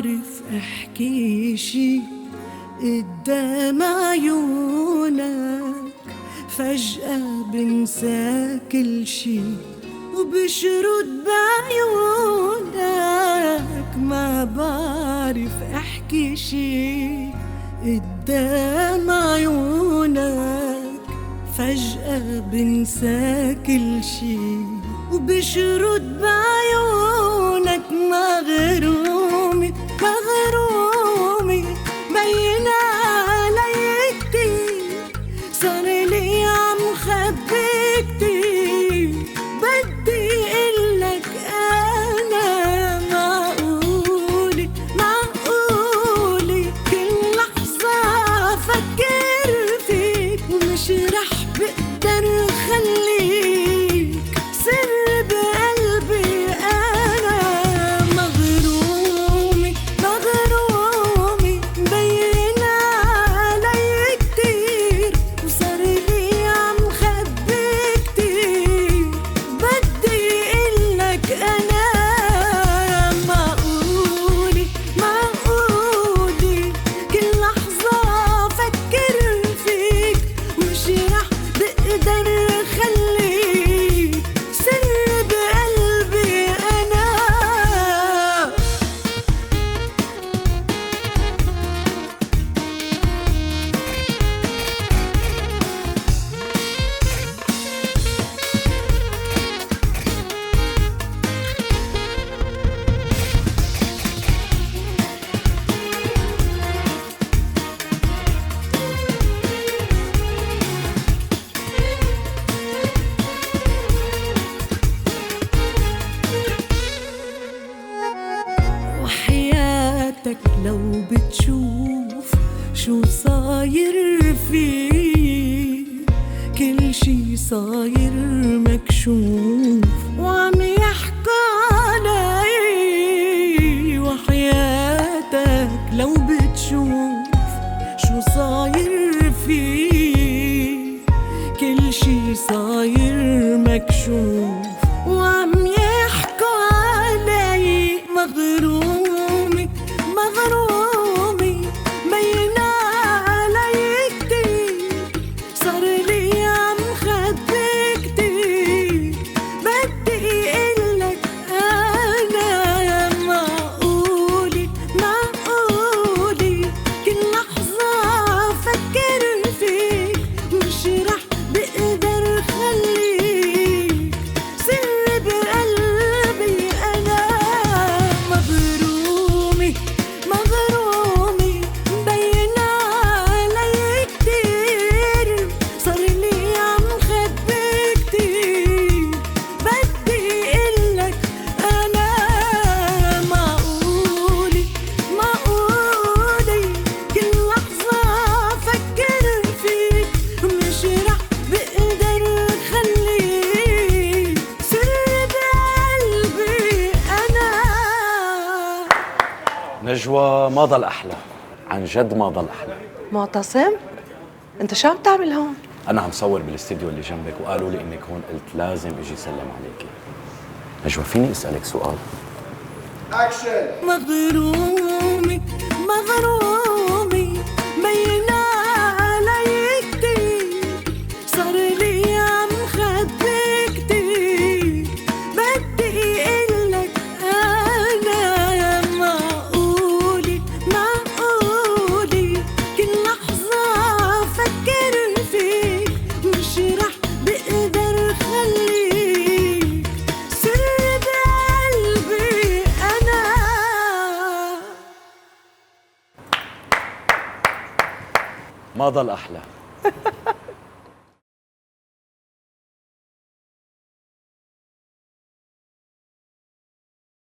ما بعرف احكي شي قدام عيونك. فجأة بنسى كل شي وبشرد بعيونك. ما بعرف احكي شي قدام عيونك. فجأة بنسى كل شي وبشرد بعيونك. مغرومي وحياتك لو بتشوف شو صاير فيه. كل شي صاير مكشوف. نجوى ما ضل أحلى عن جد ما ضل أحلى. معتصم؟ أنت شو عم تعمل هون؟ أنا عم صور بالاستديو اللي جنبك وقالوا لي إنك هون قلت لازم إجي اسلم عليكي. نجوى فيني أسألك سؤال؟ مغرومي مغرومي. ما ضل أحلى.